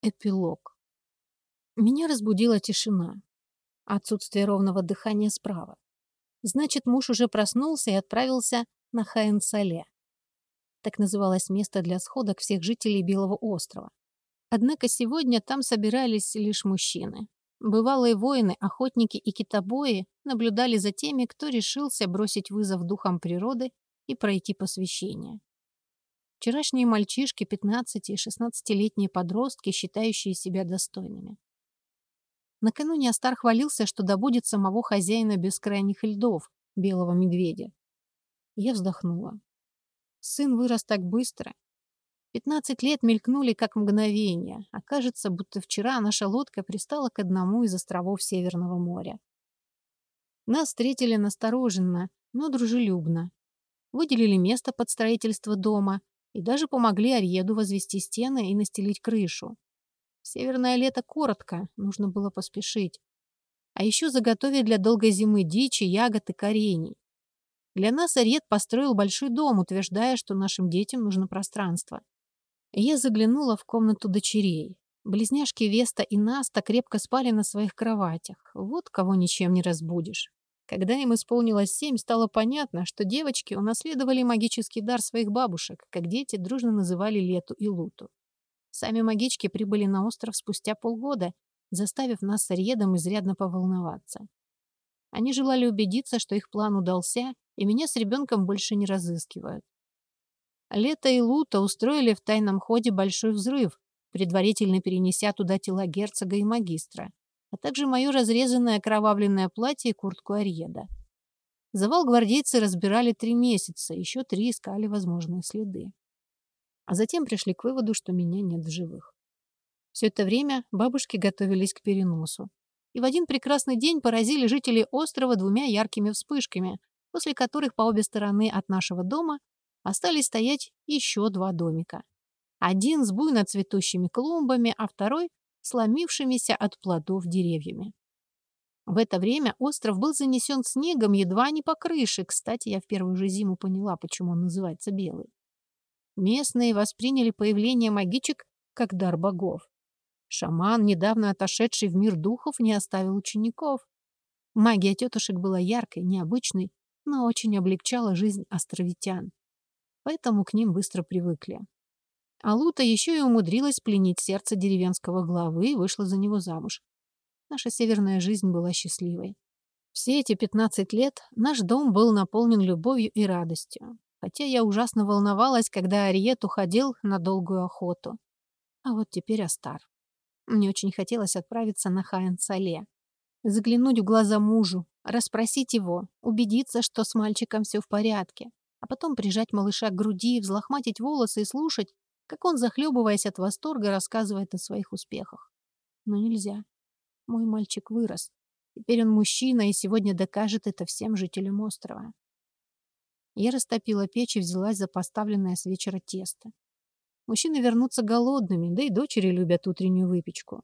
Эпилог. Меня разбудила тишина. Отсутствие ровного дыхания справа. Значит, муж уже проснулся и отправился на Хаен-Сале. Так называлось место для сходок всех жителей Белого острова. Однако сегодня там собирались лишь мужчины. Бывалые воины, охотники и китобои наблюдали за теми, кто решился бросить вызов духам природы и пройти посвящение. Вчерашние мальчишки, 15- и 16-летние подростки, считающие себя достойными. Накануне Астар хвалился, что добудет самого хозяина бескрайних льдов, белого медведя. Я вздохнула. Сын вырос так быстро. Пятнадцать лет мелькнули как мгновение, а кажется, будто вчера наша лодка пристала к одному из островов Северного моря. Нас встретили настороженно, но дружелюбно. Выделили место под строительство дома, и даже помогли Арьеду возвести стены и настелить крышу. Северное лето коротко, нужно было поспешить. А еще заготовить для долгой зимы дичи, ягод и корений. Для нас Арьед построил большой дом, утверждая, что нашим детям нужно пространство. я заглянула в комнату дочерей. Близняшки Веста и Наста крепко спали на своих кроватях. Вот кого ничем не разбудишь. Когда им исполнилось семь, стало понятно, что девочки унаследовали магический дар своих бабушек, как дети дружно называли Лету и Луту. Сами магички прибыли на остров спустя полгода, заставив нас с Арьедом изрядно поволноваться. Они желали убедиться, что их план удался, и меня с ребенком больше не разыскивают. Лето и Лута устроили в тайном ходе большой взрыв, предварительно перенеся туда тела герцога и магистра а также мое разрезанное окровавленное платье и куртку Арьеда. Завал гвардейцы разбирали три месяца, еще три искали возможные следы. А затем пришли к выводу, что меня нет в живых. Все это время бабушки готовились к переносу. И в один прекрасный день поразили жителей острова двумя яркими вспышками, после которых по обе стороны от нашего дома остались стоять еще два домика. Один с буйно цветущими клумбами, а второй сломившимися от плодов деревьями. В это время остров был занесен снегом едва не по крыше. Кстати, я в первую же зиму поняла, почему он называется белый. Местные восприняли появление магичек как дар богов. Шаман, недавно отошедший в мир духов, не оставил учеников. Магия тетушек была яркой, необычной, но очень облегчала жизнь островитян. Поэтому к ним быстро привыкли. А Лута еще и умудрилась пленить сердце деревенского главы и вышла за него замуж. Наша северная жизнь была счастливой. Все эти 15 лет наш дом был наполнен любовью и радостью. Хотя я ужасно волновалась, когда Ариет уходил на долгую охоту. А вот теперь Астар. Мне очень хотелось отправиться на Хаэн-Сале. Заглянуть в глаза мужу, расспросить его, убедиться, что с мальчиком все в порядке, а потом прижать малыша к груди, взлохматить волосы и слушать, как он, захлебываясь от восторга, рассказывает о своих успехах. Но нельзя. Мой мальчик вырос. Теперь он мужчина и сегодня докажет это всем жителям острова. Я растопила печь и взялась за поставленное с вечера тесто. Мужчины вернутся голодными, да и дочери любят утреннюю выпечку.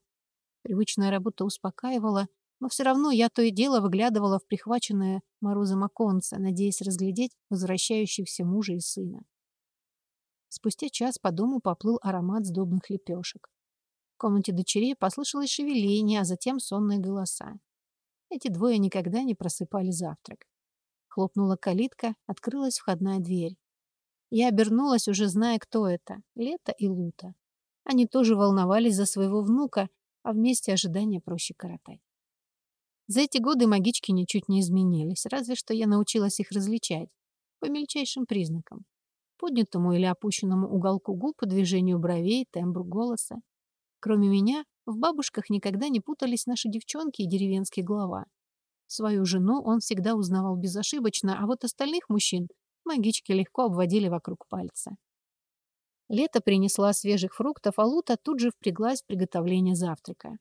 Привычная работа успокаивала, но все равно я то и дело выглядывала в прихваченное морозом оконце, надеясь разглядеть возвращающихся мужа и сына. Спустя час по дому поплыл аромат сдобных лепешек. В комнате дочерей послышалось шевеление, а затем сонные голоса. Эти двое никогда не просыпали завтрак. Хлопнула калитка, открылась входная дверь. Я обернулась, уже зная, кто это — Лето и Лута. Они тоже волновались за своего внука, а вместе ожидания проще коротать. За эти годы магички ничуть не изменились, разве что я научилась их различать по мельчайшим признакам поднятому или опущенному уголку губ, движению бровей, тембру голоса. Кроме меня, в бабушках никогда не путались наши девчонки и деревенский глава. Свою жену он всегда узнавал безошибочно, а вот остальных мужчин магички легко обводили вокруг пальца. Лето принесла свежих фруктов, а Лута тут же впряглась в приготовление завтрака.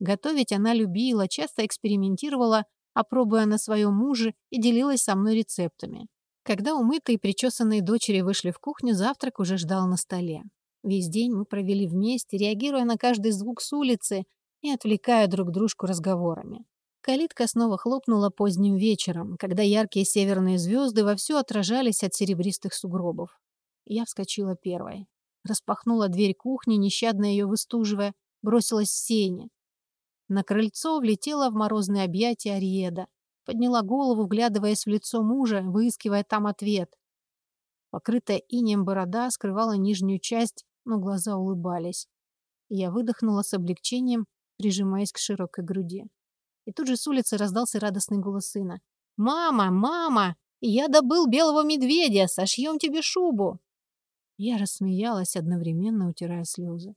Готовить она любила, часто экспериментировала, опробуя на своем муже и делилась со мной рецептами. Когда умытые и причесанные дочери вышли в кухню, завтрак уже ждал на столе. Весь день мы провели вместе, реагируя на каждый звук с улицы и отвлекая друг дружку разговорами. Калитка снова хлопнула поздним вечером, когда яркие северные звезды вовсю отражались от серебристых сугробов. Я вскочила первой. Распахнула дверь кухни, нещадно ее выстуживая, бросилась в сене. На крыльцо влетела в морозное объятие Ариеда. Подняла голову, вглядываясь в лицо мужа, выискивая там ответ. Покрытая инеем борода скрывала нижнюю часть, но глаза улыбались. Я выдохнула с облегчением, прижимаясь к широкой груди. И тут же с улицы раздался радостный голос сына. «Мама! Мама! Я добыл белого медведя! Сошьем тебе шубу!» Я рассмеялась, одновременно утирая слезы.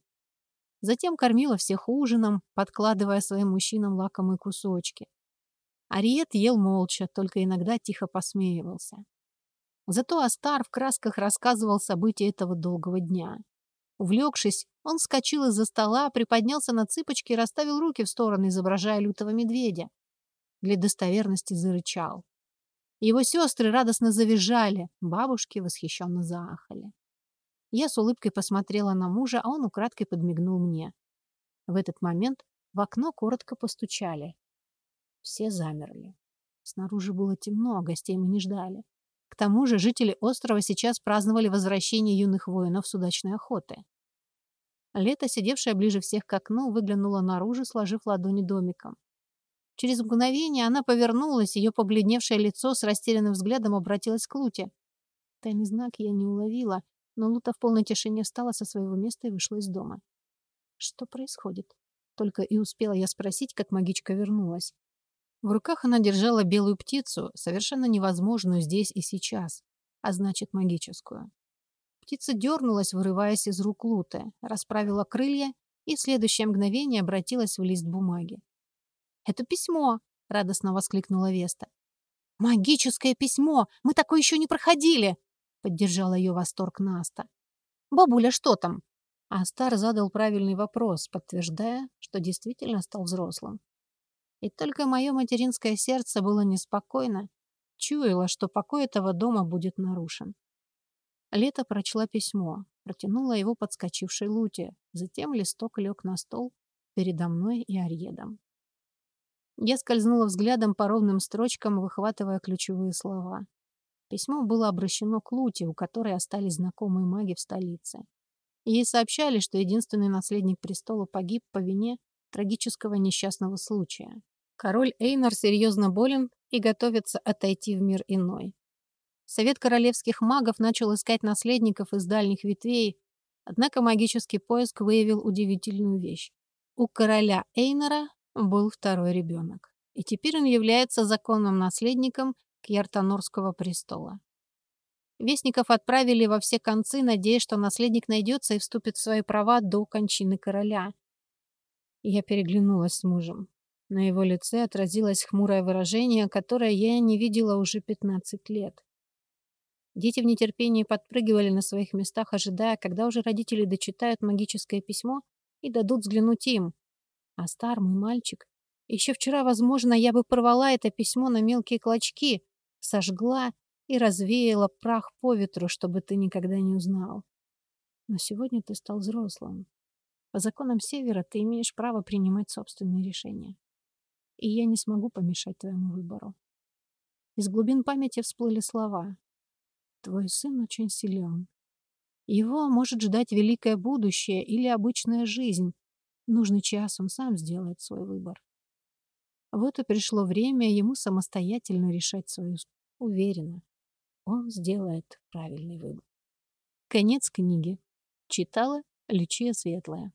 Затем кормила всех ужином, подкладывая своим мужчинам лакомые кусочки. Ариет ел молча, только иногда тихо посмеивался. Зато Астар в красках рассказывал события этого долгого дня. Увлекшись, он вскочил из-за стола, приподнялся на цыпочки и расставил руки в стороны, изображая лютого медведя. Для достоверности зарычал. Его сестры радостно завизжали, бабушки восхищенно заахали. Я с улыбкой посмотрела на мужа, а он украдкой подмигнул мне. В этот момент в окно коротко постучали. Все замерли. Снаружи было темно, а гостей мы не ждали. К тому же жители острова сейчас праздновали возвращение юных воинов с удачной охоты. Лето, сидевшая ближе всех к окну, выглянула наружу, сложив ладони домиком. Через мгновение она повернулась, ее побледневшее лицо с растерянным взглядом обратилось к Луте. Тайный знак я не уловила, но Лута в полной тишине встала со своего места и вышла из дома. Что происходит? Только и успела я спросить, как магичка вернулась. В руках она держала белую птицу, совершенно невозможную здесь и сейчас, а значит магическую. Птица дернулась, вырываясь из рук Луты, расправила крылья и в следующее мгновение обратилась в лист бумаги. «Это письмо!» — радостно воскликнула Веста. «Магическое письмо! Мы такое еще не проходили!» — поддержала ее восторг Наста. «Бабуля, что там?» Астар задал правильный вопрос, подтверждая, что действительно стал взрослым. И только мое материнское сердце было неспокойно, чуяло, что покой этого дома будет нарушен. Лето прочла письмо, протянула его подскочившей Луте, затем листок лег на стол передо мной и Арьедом. Я скользнула взглядом по ровным строчкам, выхватывая ключевые слова. Письмо было обращено к Луте, у которой остались знакомые маги в столице. Ей сообщали, что единственный наследник престола погиб по вине трагического несчастного случая. Король Эйнар серьезно болен и готовится отойти в мир иной. Совет королевских магов начал искать наследников из дальних ветвей, однако магический поиск выявил удивительную вещь. У короля Эйнара был второй ребенок, и теперь он является законным наследником Кьяртанорского престола. Вестников отправили во все концы, надеясь, что наследник найдется и вступит в свои права до кончины короля. Я переглянулась с мужем. На его лице отразилось хмурое выражение, которое я не видела уже 15 лет. Дети в нетерпении подпрыгивали на своих местах, ожидая, когда уже родители дочитают магическое письмо и дадут взглянуть им. А стар мой мальчик. Еще вчера, возможно, я бы порвала это письмо на мелкие клочки, сожгла и развеяла прах по ветру, чтобы ты никогда не узнал. Но сегодня ты стал взрослым. По законам Севера ты имеешь право принимать собственные решения и я не смогу помешать твоему выбору. Из глубин памяти всплыли слова. Твой сын очень силен. Его может ждать великое будущее или обычная жизнь. Нужный час он сам сделает свой выбор. Вот и пришло время ему самостоятельно решать свою уверенно. Он сделает правильный выбор. Конец книги. Читала Лючия Светлая.